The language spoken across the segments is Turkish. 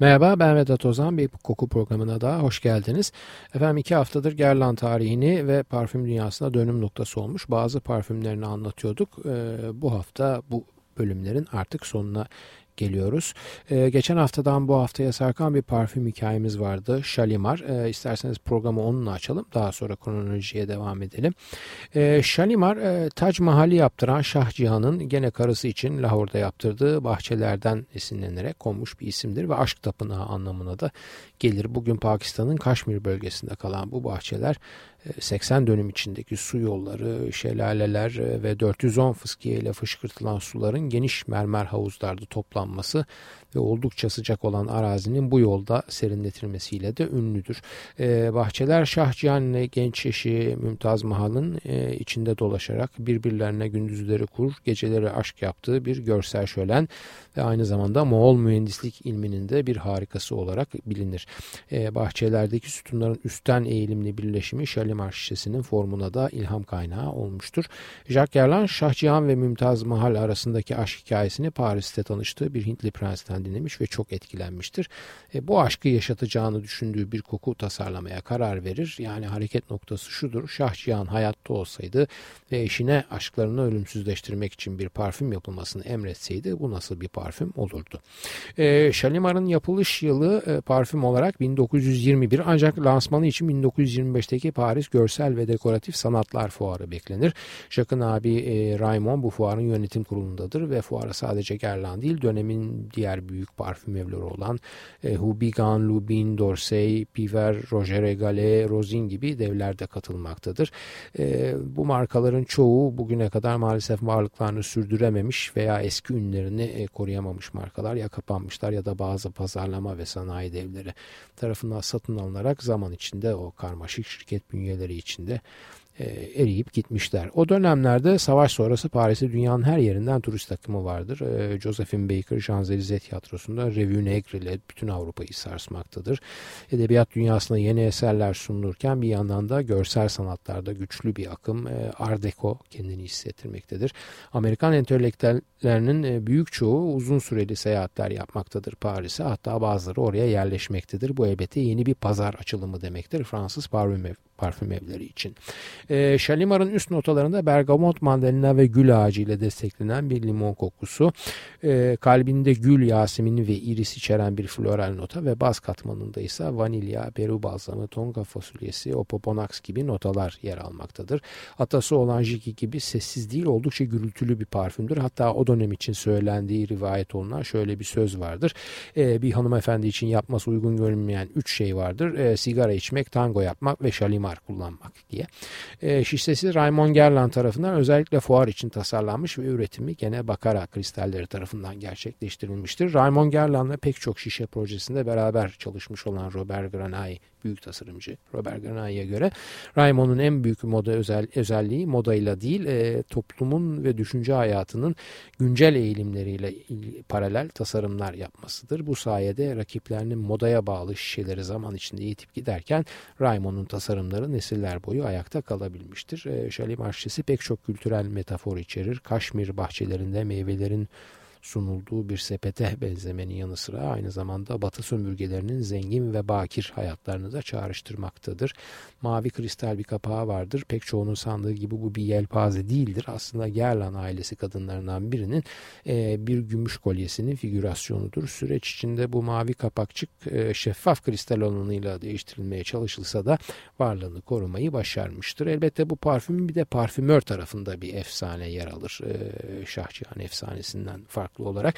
Merhaba ben Vedat Ozan bir koku programına daha hoş geldiniz. Efendim iki haftadır Gerlan tarihini ve parfüm dünyasına dönüm noktası olmuş bazı parfümlerini anlatıyorduk. Ee, bu hafta bu bölümlerin artık sonuna geliyoruz. Ee, geçen haftadan bu haftaya sarkan bir parfüm hikayemiz vardı. Shalimar. Ee, isterseniz programı onunla açalım. Daha sonra kronolojiye devam edelim. Ee, Shalimar e, Tac Mahal'i yaptıran Şah Cihan'ın gene karısı için Lahor'da yaptırdığı bahçelerden esinlenerek konmuş bir isimdir ve aşk tapınağı anlamına da gelir. Bugün Pakistan'ın Kaşmir bölgesinde kalan bu bahçeler 80 dönüm içindeki su yolları, şelaleler ve 410 fıskiye ile fışkırtılan suların geniş mermer havuzlarda toplanması ve oldukça sıcak olan arazinin bu yolda serinletilmesiyle de ünlüdür. E, bahçeler Şahcihan ile genç eşi Mümtaz Mahal'ın e, içinde dolaşarak birbirlerine gündüzleri kur, geceleri aşk yaptığı bir görsel şölen ve aynı zamanda Moğol mühendislik ilminin de bir harikası olarak bilinir. E, bahçelerdeki sütunların üstten eğilimli birleşimi Şalimar şişesinin formuna da ilham kaynağı olmuştur. Jacques Gerland, Şahcihan ve Mümtaz Mahal arasındaki aşk hikayesini Paris'te tanıştığı bir Hintli prensten dinlemiş ve çok etkilenmiştir. E, bu aşkı yaşatacağını düşündüğü bir koku tasarlamaya karar verir. Yani hareket noktası şudur. Şahcihan hayatta olsaydı ve eşine aşklarını ölümsüzleştirmek için bir parfüm yapılmasını emretseydi bu nasıl bir parfüm olurdu? E, Şalimar'ın yapılış yılı e, parfüm olarak 1921 ancak lansmanı için 1925'teki Paris Görsel ve Dekoratif Sanatlar Fuarı beklenir. Jacques'ın abi e, Raymond bu fuarın yönetim kurulundadır ve fuara sadece Guerlain değil dönemin diğer büyük parfüm evleri olan e, Hubigan, Lubin, Dorsey, Piver, Roger Egale, Rosin gibi devler de katılmaktadır. E, bu markaların çoğu bugüne kadar maalesef varlıklarını sürdürememiş veya eski ünlerini e, koruyamamış markalar ya kapanmışlar ya da bazı pazarlama ve sanayi devleri tarafından satın alınarak zaman içinde o karmaşık şirket bünyeleri içinde e, eriyip gitmişler. O dönemlerde savaş sonrası Paris'te dünyanın her yerinden turist akımı vardır. E, Josephine Baker Champs-Élysées tiyatrosunda Revue Negre ile bütün Avrupa'yı sarsmaktadır. Edebiyat dünyasına yeni eserler sunulurken bir yandan da görsel sanatlarda güçlü bir akım e, Art Deco kendini hissettirmektedir. Amerikan entelektüellerinin e, büyük çoğu uzun süreli seyahatler yapmaktadır Paris'e. Hatta bazıları oraya yerleşmektedir. Bu elbette yeni bir pazar açılımı demektir. Fransız parfüm parfüm evleri için. E, Şalimar'ın üst notalarında bergamot, mandalina ve gül ağacı ile desteklenen bir limon kokusu, e, kalbinde gül yasemini ve iris içeren bir floral nota ve baz katmanında ise vanilya, beru balzamı, tonga fasulyesi, opoponax gibi notalar yer almaktadır. Atası olan Jiki gibi sessiz değil oldukça gürültülü bir parfümdür. Hatta o dönem için söylendiği rivayet olunan şöyle bir söz vardır. E, bir hanımefendi için yapması uygun görünmeyen üç şey vardır. E, sigara içmek, tango yapmak ve şalimar kullanmak diye. E, şişesi Raymond Gerland tarafından özellikle fuar için tasarlanmış ve üretimi gene Bakara kristalleri tarafından gerçekleştirilmiştir. Raymond Gerland'la pek çok şişe projesinde beraber çalışmış olan Robert Granay büyük tasarımcı Robert Granay'a göre Raymond'un en büyük moda özel, özelliği modayla değil e, toplumun ve düşünce hayatının güncel eğilimleriyle paralel tasarımlar yapmasıdır. Bu sayede rakiplerinin modaya bağlı şişeleri zaman içinde yitip giderken Raymond'un tasarımları nesiller boyu ayakta kalabilmiştir. E, Şalimar şişesi pek çok kültürel metafor içerir. Kaşmir bahçelerinde meyvelerin sunulduğu bir sepete benzemenin yanı sıra aynı zamanda batı sömürgelerinin zengin ve bakir hayatlarını da çağrıştırmaktadır. Mavi kristal bir kapağı vardır. Pek çoğunun sandığı gibi bu bir yelpaze değildir. Aslında Gerlan ailesi kadınlarından birinin e, bir gümüş kolyesinin figürasyonudur. Süreç içinde bu mavi kapakçık e, şeffaf kristal olanıyla değiştirilmeye çalışılsa da varlığını korumayı başarmıştır. Elbette bu parfümün bir de parfümör tarafında bir efsane yer alır. E, Şahcihan efsanesinden farklı farklı olarak.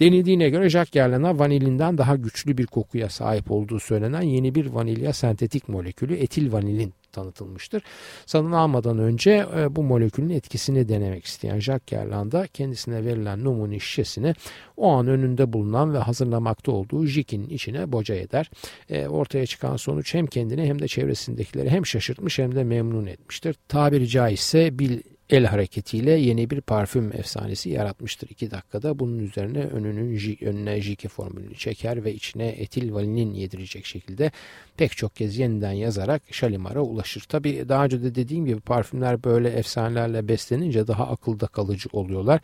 Denildiğine göre Jacques Gerlana vanilinden daha güçlü bir kokuya sahip olduğu söylenen yeni bir vanilya sentetik molekülü etil vanilin tanıtılmıştır. Satın almadan önce e, bu molekülün etkisini denemek isteyen Jacques Gerland kendisine verilen numune şişesini o an önünde bulunan ve hazırlamakta olduğu jikin içine boca eder. E, ortaya çıkan sonuç hem kendini hem de çevresindekileri hem şaşırtmış hem de memnun etmiştir. Tabiri caizse bil el hareketiyle yeni bir parfüm efsanesi yaratmıştır 2 dakikada. Bunun üzerine önünün önüne jike formülünü çeker ve içine etil valinin yedirecek şekilde pek çok kez yeniden yazarak Şalimar'a ulaşır. Tabi daha önce de dediğim gibi parfümler böyle efsanelerle beslenince daha akılda kalıcı oluyorlar.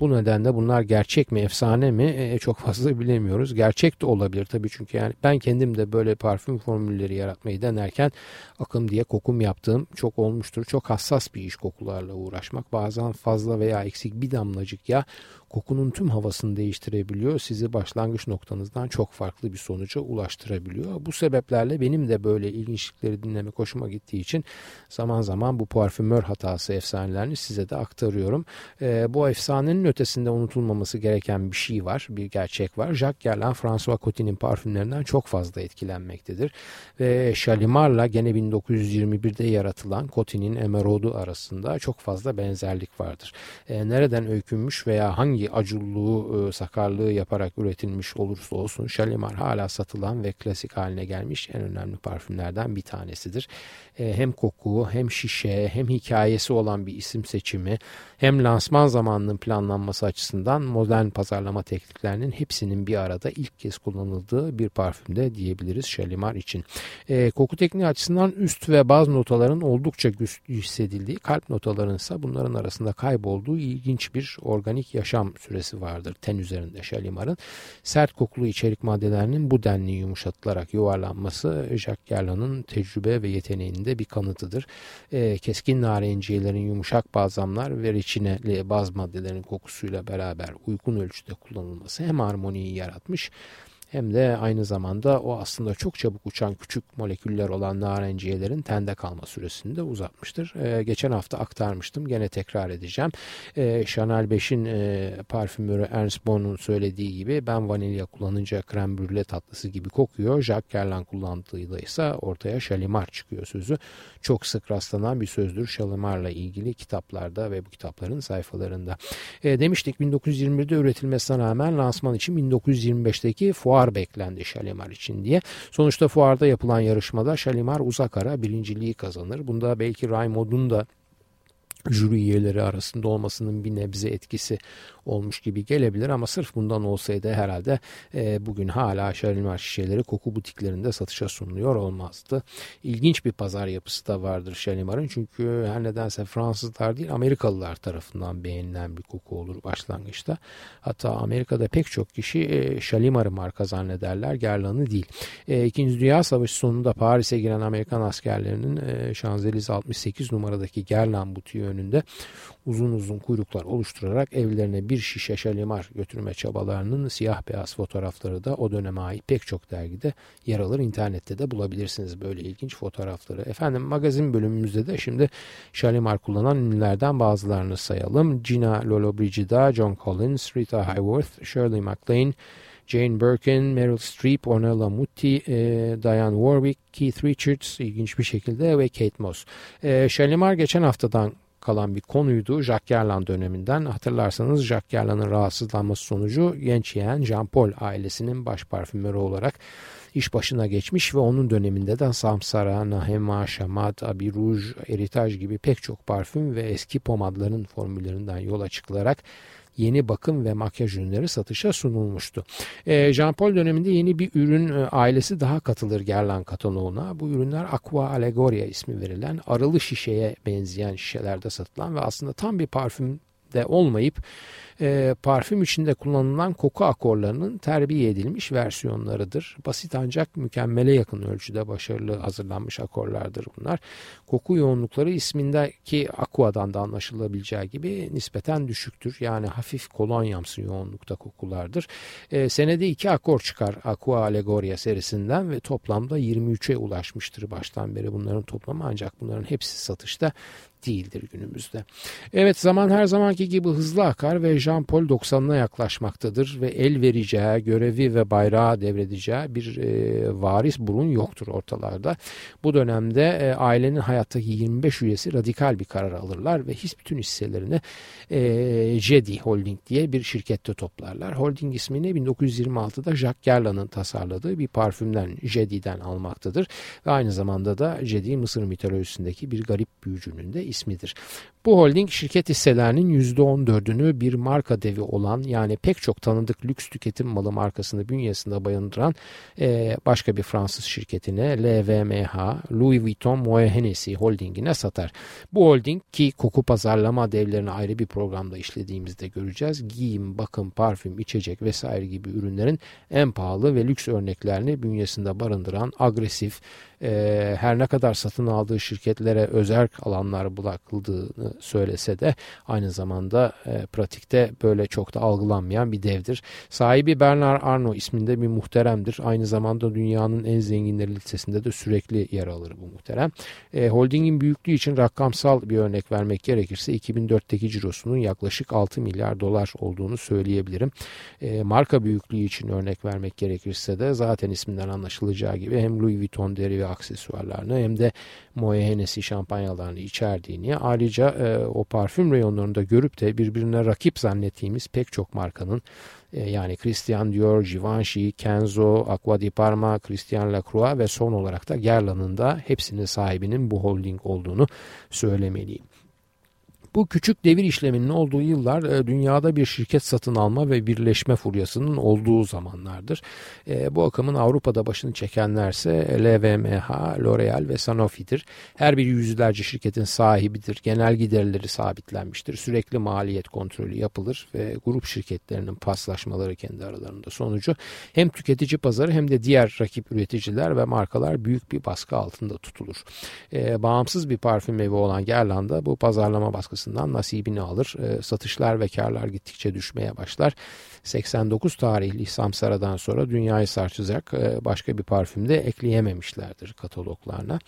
Bu nedenle bunlar gerçek mi efsane mi e, çok fazla bilemiyoruz. Gerçek de olabilir tabi çünkü yani ben kendim de böyle parfüm formülleri yaratmayı denerken akım diye kokum yaptığım çok olmuştur. Çok hassas bir iş kokularla uğraşmak. Bazen fazla veya eksik bir damlacık ya kokunun tüm havasını değiştirebiliyor. Sizi başlangıç noktanızdan çok farklı bir sonuca ulaştırabiliyor. Bu sebeplerle benim de böyle ilginçlikleri dinlemek hoşuma gittiği için zaman zaman bu parfümör hatası efsanelerini size de aktarıyorum. E, bu efsanenin ötesinde unutulmaması gereken bir şey var, bir gerçek var. Jacques Guerlain, François Coty'nin parfümlerinden çok fazla etkilenmektedir. Ve Chalimar'la gene 1921'de yaratılan Coty'nin Emeraude'u arasında çok fazla benzerlik vardır. E, nereden öykünmüş veya hangi hangi acıllığı, e, sakarlığı yaparak üretilmiş olursa olsun Shalimar hala satılan ve klasik haline gelmiş en önemli parfümlerden bir tanesidir. E, hem koku hem şişe hem hikayesi olan bir isim seçimi hem lansman zamanının planlanması açısından modern pazarlama tekniklerinin hepsinin bir arada ilk kez kullanıldığı bir parfümde diyebiliriz Shalimar için. E, koku tekniği açısından üst ve baz notaların oldukça güçlü hissedildiği, kalp notaların ise bunların arasında kaybolduğu ilginç bir organik yaşam süresi vardır ten üzerinde Shalimar'ın. Sert kokulu içerik maddelerinin bu denli yumuşatılarak yuvarlanması Jacques Gerland'ın tecrübe ve yeteneğinde bir kanıtıdır. E, keskin narenciyelerin yumuşak bazamlar ve reçineli baz maddelerin kokusuyla beraber uygun ölçüde kullanılması hem harmoniyi yaratmış hem de aynı zamanda o aslında çok çabuk uçan küçük moleküller olan narenciyelerin tende kalma süresini de uzatmıştır. E, geçen hafta aktarmıştım. Gene tekrar edeceğim. E, Chanel 5'in e, parfümörü Ernst Bonn'un söylediği gibi ben vanilya kullanınca krem brûle tatlısı gibi kokuyor. Jacques Guerlain kullandığıyla ise ortaya Shalimar çıkıyor sözü. Çok sık rastlanan bir sözdür Shalimar'la ilgili kitaplarda ve bu kitapların sayfalarında. E, demiştik 1921'de üretilmesine rağmen lansman için 1925'teki fuar fuar beklendi Şalimar için diye. Sonuçta fuarda yapılan yarışmada Şalimar uzak ara birinciliği kazanır. Bunda belki Raymond'un da jüri üyeleri arasında olmasının bir nebze etkisi olmuş gibi gelebilir ama sırf bundan olsaydı herhalde e, bugün hala Şalimar şişeleri koku butiklerinde satışa sunuluyor olmazdı. İlginç bir pazar yapısı da vardır Şalimar'ın çünkü her nedense Fransızlar değil Amerikalılar tarafından beğenilen bir koku olur başlangıçta. Hatta Amerika'da pek çok kişi e, Şalimar'ı marka zannederler Gerlan'ı değil. E, İkinci Dünya Savaşı sonunda Paris'e giren Amerikan askerlerinin e, Şanzelize 68 numaradaki Gerlan butiği önünde uzun uzun kuyruklar oluşturarak evlerine bir şişe şalimar götürme çabalarının siyah beyaz fotoğrafları da o döneme ait pek çok dergide yer alır. İnternette de bulabilirsiniz böyle ilginç fotoğrafları. Efendim magazin bölümümüzde de şimdi şalimar kullanan ünlülerden bazılarını sayalım. Gina Lollobrigida, John Collins, Rita Hayworth, Shirley MacLaine, Jane Birkin, Meryl Streep, Ornella Muti, e, Diane Warwick, Keith Richards ilginç bir şekilde ve Kate Moss. E, Shalimar geçen haftadan kalan bir konuydu Jacques Gerland döneminden. Hatırlarsanız Jacques Gerland'ın rahatsızlanması sonucu genç yeğen Jean Paul ailesinin baş parfümörü olarak iş başına geçmiş ve onun döneminde de Samsara, Nahema, Şamat, Abi Rouge, Heritage gibi pek çok parfüm ve eski pomadların formüllerinden yola çıkılarak yeni bakım ve makyaj ürünleri satışa sunulmuştu. E, Jean Paul döneminde yeni bir ürün e, ailesi daha katılır Guerlain kataloğuna. Bu ürünler Aqua Allegoria ismi verilen arılı şişeye benzeyen şişelerde satılan ve aslında tam bir parfüm de olmayıp e, parfüm içinde kullanılan koku akorlarının terbiye edilmiş versiyonlarıdır. Basit ancak mükemmele yakın ölçüde başarılı hazırlanmış akorlardır bunlar. Koku yoğunlukları ismindeki aquadan da anlaşılabileceği gibi nispeten düşüktür. Yani hafif kolonyamsı yoğunlukta kokulardır. E, senede iki akor çıkar Aqua Allegoria serisinden ve toplamda 23'e ulaşmıştır baştan beri bunların toplamı ancak bunların hepsi satışta değildir günümüzde. Evet zaman her zamanki gibi hızlı akar ve Jean Paul 90'ına yaklaşmaktadır ve el vereceği, görevi ve bayrağı devredeceği bir e, varis burun yoktur ortalarda. Bu dönemde e, ailenin hayattaki 25 üyesi radikal bir karar alırlar ve his bütün hisselerini e, Jedi Holding diye bir şirkette toplarlar. Holding ismini 1926'da Jacques Gerland'ın tasarladığı bir parfümden Jedi'den almaktadır ve aynı zamanda da Jedi Mısır mitolojisindeki bir garip büyücünün de ismidir. Bu holding şirket hisselerinin %14'ünü bir marka devi olan yani pek çok tanıdık lüks tüketim malı markasını bünyesinde barındıran e, başka bir Fransız şirketine LVMH, Louis Vuitton Moet Hennessy holdingine satar. Bu holding ki koku pazarlama devlerini ayrı bir programda işlediğimizde göreceğiz. Giyim, bakım, parfüm, içecek vesaire gibi ürünlerin en pahalı ve lüks örneklerini bünyesinde barındıran agresif, e, her ne kadar satın aldığı şirketlere özel alanlar bırakıldığını söylese de aynı zamanda e, pratikte böyle çok da algılanmayan bir devdir. Sahibi Bernard Arnault isminde bir muhteremdir. Aynı zamanda dünyanın en zenginleri listesinde de sürekli yer alır bu muhterem. E, holdingin büyüklüğü için rakamsal bir örnek vermek gerekirse 2004'teki cirosunun yaklaşık 6 milyar dolar olduğunu söyleyebilirim. E, marka büyüklüğü için örnek vermek gerekirse de zaten isminden anlaşılacağı gibi hem Louis Vuitton deri aksesuarlarını hem de Moet Hennessy şampanyalarını içerdiğini ayrıca e, o parfüm reyonlarında görüp de birbirine rakip zannettiğimiz pek çok markanın e, yani Christian Dior, Givenchy, Kenzo, Aqua di Parma, Christian Lacroix ve son olarak da Guerlain'ın da hepsinin sahibinin bu holding olduğunu söylemeliyim. Bu küçük devir işleminin olduğu yıllar e, dünyada bir şirket satın alma ve birleşme furyasının olduğu zamanlardır. E, bu akımın Avrupa'da başını çekenlerse LVMH, L'Oreal ve Sanofi'dir. Her biri yüzlerce şirketin sahibidir. Genel giderleri sabitlenmiştir. Sürekli maliyet kontrolü yapılır ve grup şirketlerinin paslaşmaları kendi aralarında sonucu hem tüketici pazarı hem de diğer rakip üreticiler ve markalar büyük bir baskı altında tutulur. E, bağımsız bir parfüm evi olan Guerlain'da bu pazarlama baskısı açısından nasibini alır. E, satışlar ve karlar gittikçe düşmeye başlar. 89 tarihli Samsara'dan sonra dünyayı sarsacak e, başka bir parfüm de ekleyememişlerdir kataloglarına.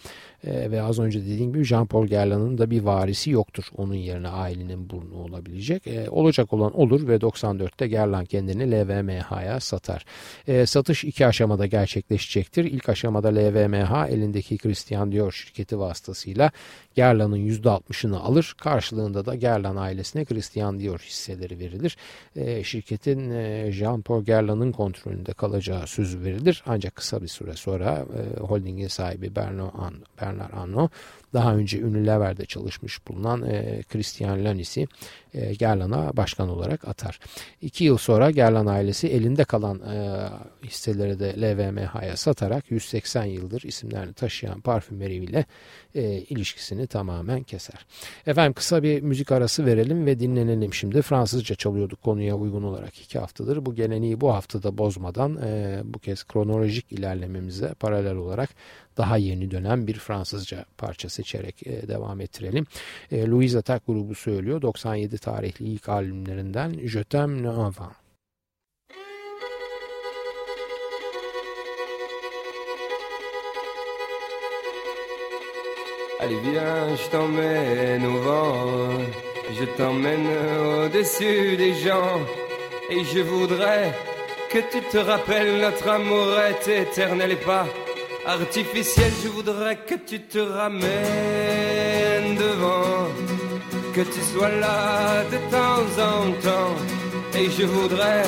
E, ve az önce dediğim gibi Jean Paul Guerlain'ın da bir varisi yoktur. Onun yerine ailenin burnu olabilecek. E, olacak olan olur ve 94'te Guerlain kendini LVMH'ya satar. Satış iki aşamada gerçekleşecektir. İlk aşamada LVMH elindeki Christian Dior şirketi vasıtasıyla Guerlain'ın %60'ını alır. Karşılığında da Guerlain ailesine Christian Dior hisseleri verilir. Şirketin e, Jean Paul Guerlain'ın kontrolünde kalacağı sözü verilir. Ancak kısa bir süre sonra e, holdingin sahibi Bernard Arnault daha önce Unilever'de çalışmış bulunan e, Christian Lanis'i e, Gerlan'a başkan olarak atar. İki yıl sonra Gerlan ailesi elinde kalan e, hisseleri de LVMH'ya satarak 180 yıldır isimlerini taşıyan parfümeriyle e, ilişkisini tamamen keser. Efendim kısa bir müzik arası verelim ve dinlenelim şimdi. Fransızca çalıyorduk konuya uygun olarak iki haftadır. Bu geleneği bu haftada bozmadan e, bu kez kronolojik ilerlememize paralel olarak daha yeni dönem bir Fransızca parça seçerek e, devam ettirelim. E, Louise Attack grubu söylüyor. 97 tarihli ilk albümlerinden Je t'aime. Allez viens, je t'emmène au vent, je t'emmène au-dessus des gens, et je voudrais que tu te rappelles notre amour est éternel et pas artificiel, je voudrais que tu te ramènes devant, que tu sois là de temps en temps. Et je voudrais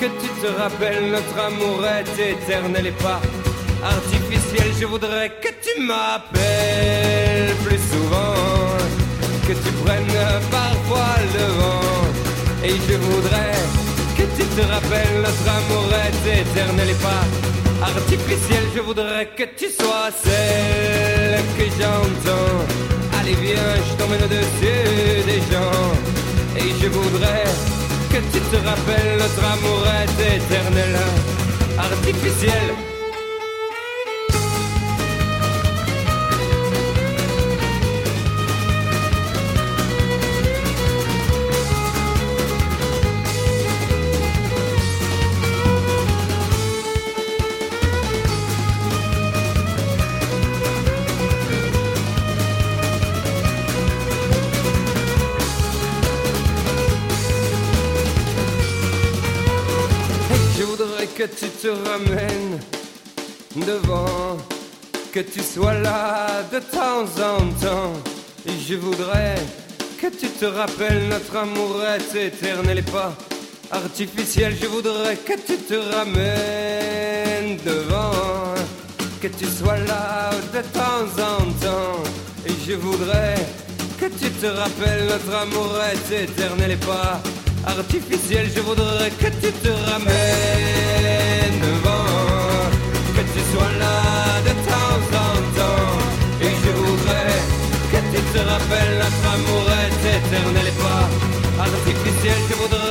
que tu te rappelles, notre amour est éternel et pas artificiel. Je voudrais que tu m'appelles plus souvent, que tu prennes parfois le vent. Et je voudrais que tu te rappelles, notre amour est éternel et pas artificiel, je voudrais que tu sois celle que j'entends. Allez viens, je t'emmène au-dessus des gens. Et je voudrais que tu te rappelles, notre amour est éternel, artificiel. Que tu te ramènes devant, que tu sois là de temps en temps. Et je voudrais que tu te rappelles, notre amour est éternel et pas artificiel. Je voudrais que tu te ramènes devant, que tu sois là de temps en temps. Et je voudrais que te rappelles notre amour est éternel et pas artificiel. Je voudrais que tu te ramènes devant, que tu sois là de temps en temps. Et je voudrais que tu te rappelles notre amour est éternel et pas artificiel. Je voudrais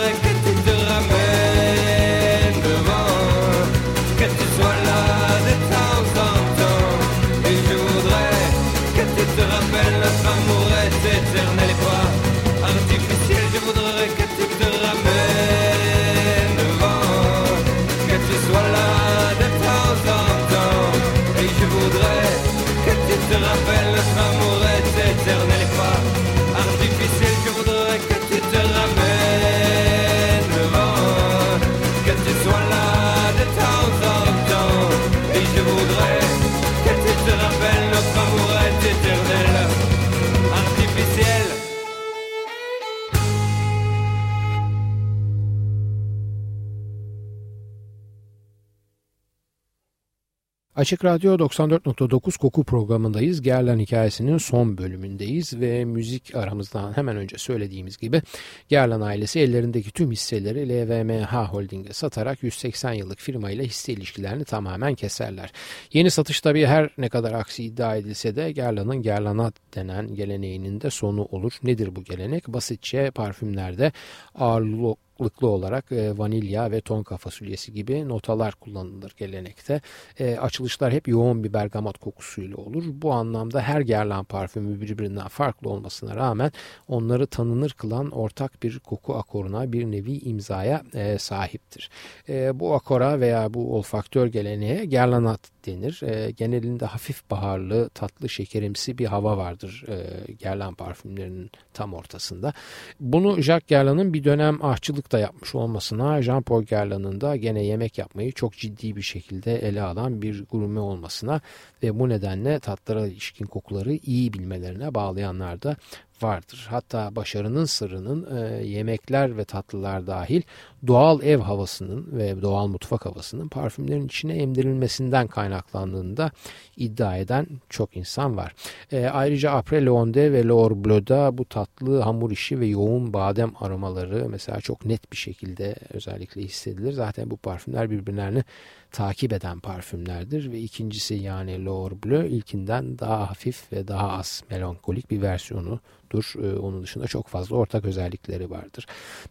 Açık Radyo 94.9 Koku programındayız. Gerlen hikayesinin son bölümündeyiz ve müzik aramızdan hemen önce söylediğimiz gibi Gerlen ailesi ellerindeki tüm hisseleri LVMH Holding'e satarak 180 yıllık firma ile hisse ilişkilerini tamamen keserler. Yeni satış tabii her ne kadar aksi iddia edilse de Gerlan'ın Gerlanat denen geleneğinin de sonu olur. Nedir bu gelenek? Basitçe parfümlerde ağırlıklı ağırlıklı olarak e, vanilya ve tonka fasulyesi gibi notalar kullanılır gelenekte. E, açılışlar hep yoğun bir bergamot kokusuyla olur. Bu anlamda her Guerlain parfümü birbirinden farklı olmasına rağmen onları tanınır kılan ortak bir koku akoruna bir nevi imzaya e, sahiptir. E, bu akora veya bu olfaktör geleneğe Guerlainat denir. E, genelinde hafif baharlı, tatlı, şekerimsi bir hava vardır e, Guerlain parfümlerinin tam ortasında. Bunu Jacques Guerlain'ın bir dönem ahçılık da yapmış olmasına Jean-Paul Guerlain'ın da gene yemek yapmayı çok ciddi bir şekilde ele alan bir gurme olmasına ve bu nedenle tatlara ilişkin kokuları iyi bilmelerine bağlayanlar da vardır. Hatta başarının sırrının e, yemekler ve tatlılar dahil doğal ev havasının ve doğal mutfak havasının parfümlerin içine emdirilmesinden kaynaklandığını da iddia eden çok insan var. E, ayrıca Après Leonde ve L'Or Bleu'da bu tatlı hamur işi ve yoğun badem aromaları mesela çok net bir şekilde özellikle hissedilir. Zaten bu parfümler birbirlerini takip eden parfümlerdir ve ikincisi yani L'Or Bleu ilkinden daha hafif ve daha az melankolik bir versiyonudur. Ee, onun dışında çok fazla ortak özellikleri vardır.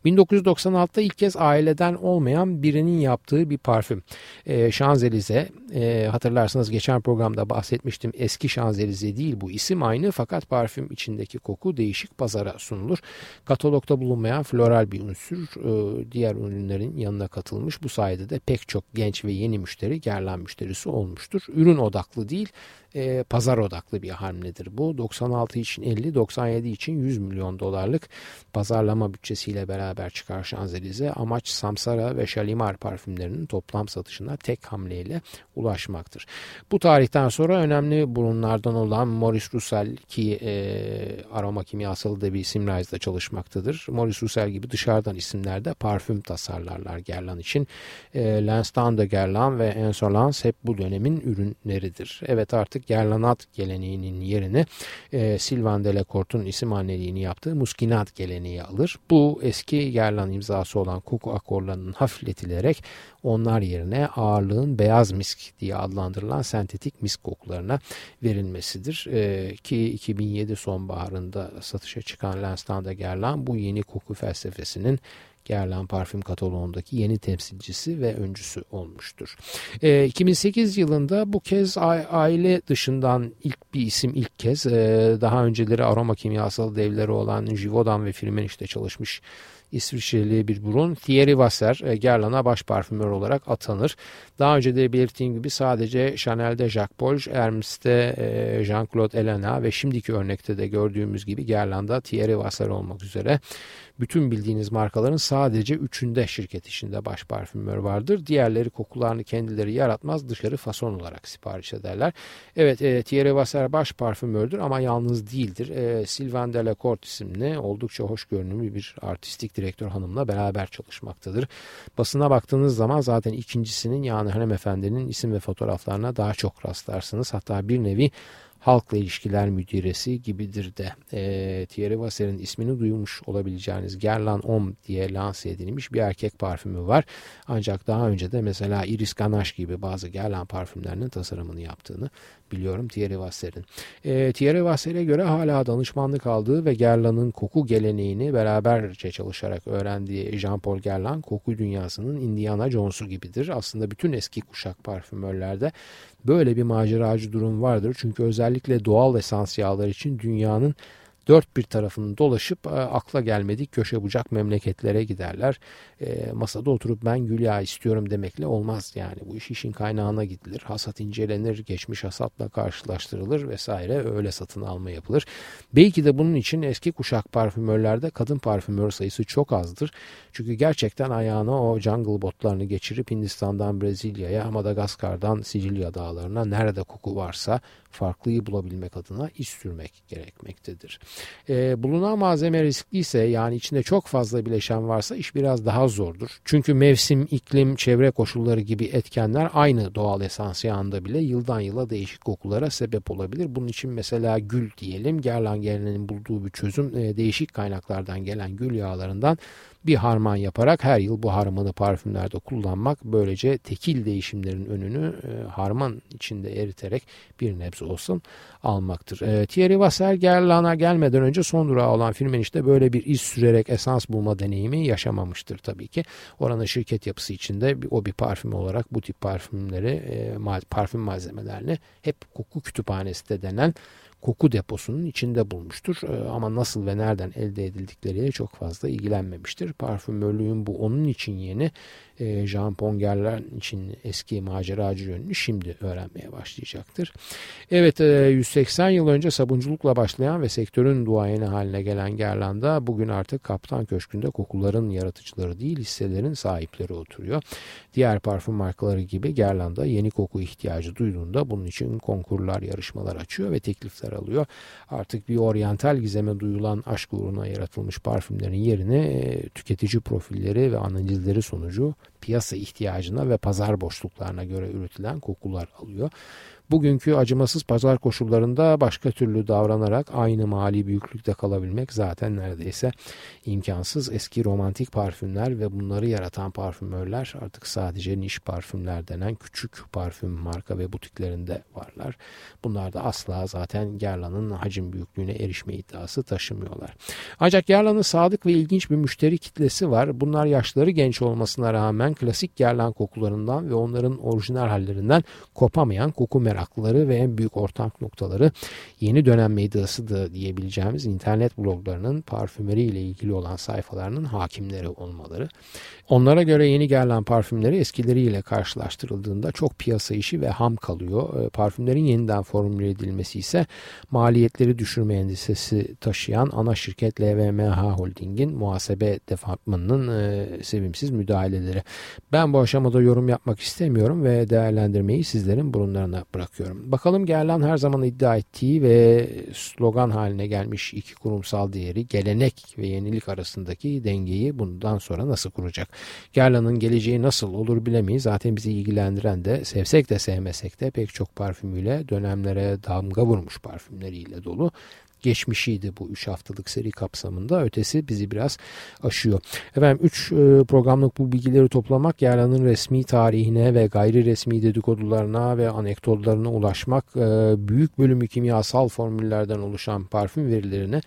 1996'da ilk kez aileden olmayan birinin yaptığı bir parfüm. Ee, Şanzelize e, hatırlarsanız geçen programda bahsetmiştim eski Şanzelize değil bu isim aynı fakat parfüm içindeki koku değişik pazara sunulur. Katalogda bulunmayan floral bir unsur e, diğer ürünlerin yanına katılmış. Bu sayede de pek çok genç ve yeni müşteri Gerlan müşterisi olmuştur. Ürün odaklı değil e, pazar odaklı bir hamledir bu. 96 için 50, 97 için 100 milyon dolarlık pazarlama bütçesiyle beraber çıkar Şanzelize. Amaç Samsara ve Shalimar parfümlerinin toplam satışına tek hamleyle ulaşmaktır. Bu tarihten sonra önemli burunlardan olan Maurice Roussel ki e, aroma kimyasalı da bir isimlerle çalışmaktadır. Maurice Roussel gibi dışarıdan isimlerde parfüm tasarlarlar Gerlan için. E, Lansdowne de Gerlan ve Insolence hep bu dönemin ürünleridir. Evet artık Gerlanat geleneğinin yerine e, Sylvain Delacourte'un isim anneliğini yaptığı Muskinat geleneği alır. Bu eski Gerlan imzası olan koku akorlarının hafifletilerek onlar yerine ağırlığın beyaz misk diye adlandırılan sentetik misk kokularına verilmesidir. E, ki 2007 sonbaharında satışa çıkan Lansdowne Gerlan bu yeni koku felsefesinin Guerlain parfüm kataloğundaki yeni temsilcisi ve öncüsü olmuştur. E, 2008 yılında bu kez aile dışından ilk bir isim ilk kez e, daha önceleri aroma kimyasal devleri olan Givaudan ve Firmeniş'te çalışmış İsviçreli bir burun Thierry Vasser e, Guerlain'a baş parfümör olarak atanır. Daha önce de belirttiğim gibi sadece Chanel'de Jacques Paul, Hermes'te Jean-Claude Elena ve şimdiki örnekte de gördüğümüz gibi Guerlain'da Thierry Vasser olmak üzere bütün bildiğiniz markaların sadece üçünde şirket içinde baş parfümör vardır. Diğerleri kokularını kendileri yaratmaz dışarı fason olarak sipariş ederler. Evet e, Thierry Vasser baş parfümördür ama yalnız değildir. E, Sylvain Delacourt isimli oldukça hoş görünümlü bir artistik direktör hanımla beraber çalışmaktadır. Basına baktığınız zaman zaten ikincisinin yani hanımefendinin isim ve fotoğraflarına daha çok rastlarsınız. Hatta bir nevi halkla ilişkiler müdiresi gibidir de. E, Thierry Vasser'in ismini duymuş olabileceğiniz Guerlain Homme diye lanse edilmiş bir erkek parfümü var. Ancak daha önce de mesela Iris Ganache gibi bazı Guerlain parfümlerinin tasarımını yaptığını biliyorum Thierry Vasser'in. E, Thierry Vasser'e göre hala danışmanlık aldığı ve Guerlain'ın koku geleneğini beraberce çalışarak öğrendiği Jean-Paul Guerlain koku dünyasının Indiana Jones'u gibidir. Aslında bütün eski kuşak parfümörlerde böyle bir maceracı durum vardır. Çünkü özellikle doğal esans yağlar için dünyanın dört bir tarafını dolaşıp e, akla gelmedik köşe bucak memleketlere giderler. E, masada oturup ben gül yağı istiyorum demekle olmaz yani bu iş işin kaynağına gidilir. Hasat incelenir, geçmiş hasatla karşılaştırılır vesaire öyle satın alma yapılır. Belki de bunun için eski kuşak parfümörlerde kadın parfümör sayısı çok azdır. Çünkü gerçekten ayağına o jungle botlarını geçirip Hindistan'dan Brezilya'ya, Madagaskar'dan Sicilya dağlarına nerede koku varsa farklıyı bulabilmek adına iş sürmek gerekmektedir. E, bulunan malzeme riskliyse yani içinde çok fazla bileşen varsa iş biraz daha zordur. Çünkü mevsim, iklim, çevre koşulları gibi etkenler aynı doğal esans yağında bile yıldan yıla değişik kokulara sebep olabilir. Bunun için mesela gül diyelim. Gerlan geleneğinin bulduğu bir çözüm e, değişik kaynaklardan gelen gül yağlarından bir harman yaparak her yıl bu harmanı parfümlerde kullanmak böylece tekil değişimlerin önünü e, harman içinde eriterek bir nebze olsun almaktır. E, Thierry Vasser Gerlan'a gelmeden önce son durağı olan Firmeniş'te böyle bir iz sürerek esans bulma deneyimi yaşamamıştır tabii ki. Oranın şirket yapısı içinde o bir parfüm olarak bu tip parfümleri, e, parfüm malzemelerini hep koku kütüphanesi de denen koku deposunun içinde bulmuştur. Ee, ama nasıl ve nereden elde edildikleriyle çok fazla ilgilenmemiştir. Parfümörlüğün bu onun için yeni e, Jean Pongerler için eski maceracı yönünü şimdi öğrenmeye başlayacaktır. Evet 180 e, yıl önce sabunculukla başlayan ve sektörün duayeni haline gelen Gerland'a bugün artık Kaptan Köşkü'nde kokuların yaratıcıları değil hisselerin sahipleri oturuyor. Diğer parfüm markaları gibi Gerland'a yeni koku ihtiyacı duyduğunda bunun için konkurlar, yarışmalar açıyor ve teklifler alıyor. Artık bir oryantal gizeme duyulan aşk uğruna yaratılmış parfümlerin yerine e, tüketici profilleri ve analizleri sonucu piyasa ihtiyacına ve pazar boşluklarına göre üretilen kokular alıyor. Bugünkü acımasız pazar koşullarında başka türlü davranarak aynı mali büyüklükte kalabilmek zaten neredeyse imkansız. Eski romantik parfümler ve bunları yaratan parfümörler artık sadece niş parfümler denen küçük parfüm marka ve butiklerinde varlar. Bunlar da asla zaten Gerlan'ın hacim büyüklüğüne erişme iddiası taşımıyorlar. Ancak Gerlan'ın sadık ve ilginç bir müşteri kitlesi var. Bunlar yaşları genç olmasına rağmen klasik Gerlan kokularından ve onların orijinal hallerinden kopamayan koku merakı meraklıları ve en büyük ortak noktaları yeni dönem medyası da diyebileceğimiz internet bloglarının parfümeri ile ilgili olan sayfalarının hakimleri olmaları. Onlara göre yeni gelen parfümleri eskileriyle karşılaştırıldığında çok piyasa işi ve ham kalıyor. Ee, parfümlerin yeniden formüle edilmesi ise maliyetleri düşürme endişesi taşıyan ana şirket LVMH Holding'in muhasebe departmanının e, sevimsiz müdahaleleri. Ben bu aşamada yorum yapmak istemiyorum ve değerlendirmeyi sizlerin burunlarına bırakıyorum. Bakalım Gerlan her zaman iddia ettiği ve slogan haline gelmiş iki kurumsal değeri gelenek ve yenilik arasındaki dengeyi bundan sonra nasıl kuracak? Gerlan'ın geleceği nasıl olur bilemeyiz. Zaten bizi ilgilendiren de sevsek de sevmesek de pek çok parfümüyle dönemlere damga vurmuş parfümleriyle dolu geçmişiydi bu 3 haftalık seri kapsamında. Ötesi bizi biraz aşıyor. Efendim 3 e, programlık bu bilgileri toplamak Gerlan'ın resmi tarihine ve gayri resmi dedikodularına ve anekdotlarına ulaşmak e, büyük bölümü kimyasal formüllerden oluşan parfüm verilerini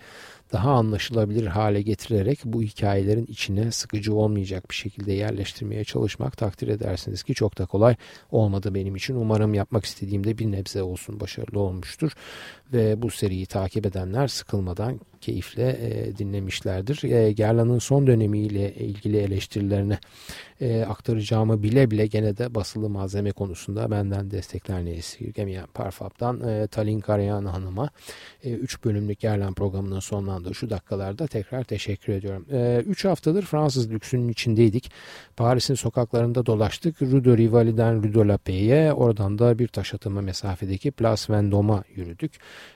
daha anlaşılabilir hale getirerek bu hikayelerin içine sıkıcı olmayacak bir şekilde yerleştirmeye çalışmak takdir edersiniz ki çok da kolay olmadı benim için. Umarım yapmak istediğimde bir nebze olsun başarılı olmuştur ve bu seriyi takip edenler sıkılmadan keyifle e, dinlemişlerdir. E, Gerlan'ın son dönemiyle ilgili eleştirilerini e, aktaracağımı bile bile gene de basılı malzeme konusunda benden desteklerini esirgemeyen Parfap'tan e, Talin Karayan Hanım'a 3 e, bölümlük Gerlan programının sonlandığı şu dakikalarda tekrar teşekkür ediyorum. 3 e, haftadır Fransız lüksünün içindeydik. Paris'in sokaklarında dolaştık. Rue de Rivali'den Rue de la Paix'e oradan da bir taş atımı mesafedeki Place Vendôme'a yürüdük.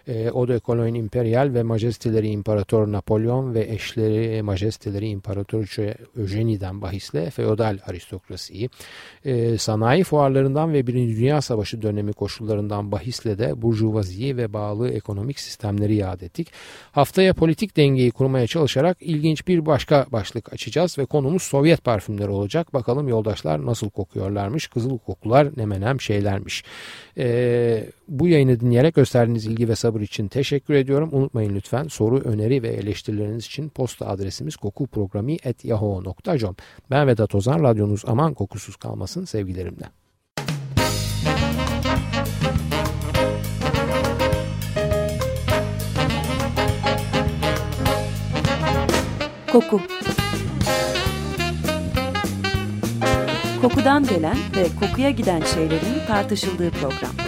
E, Eau de Cologne Imperial ve Majesteleri İmparator Napolyon ve eşleri majesteleri İmparatoriçe Eugeni'den bahisle feodal aristokrasiyi, e, sanayi fuarlarından ve Birinci Dünya Savaşı dönemi koşullarından bahisle de burjuvaziyi ve bağlı ekonomik sistemleri yad ettik. Haftaya politik dengeyi kurmaya çalışarak ilginç bir başka başlık açacağız ve konumuz Sovyet parfümleri olacak. Bakalım yoldaşlar nasıl kokuyorlarmış, kızıl kokular ne menem şeylermiş. E, bu yayını dinleyerek gösterdiğiniz ve sabır için teşekkür ediyorum. Unutmayın lütfen soru, öneri ve eleştirileriniz için posta adresimiz kokuprogrami.yahoo.com Ben Vedat Ozan, radyonuz aman kokusuz kalmasın sevgilerimle. Koku Kokudan gelen ve kokuya giden şeylerin tartışıldığı program.